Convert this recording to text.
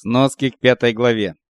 Сноски к пятой главе.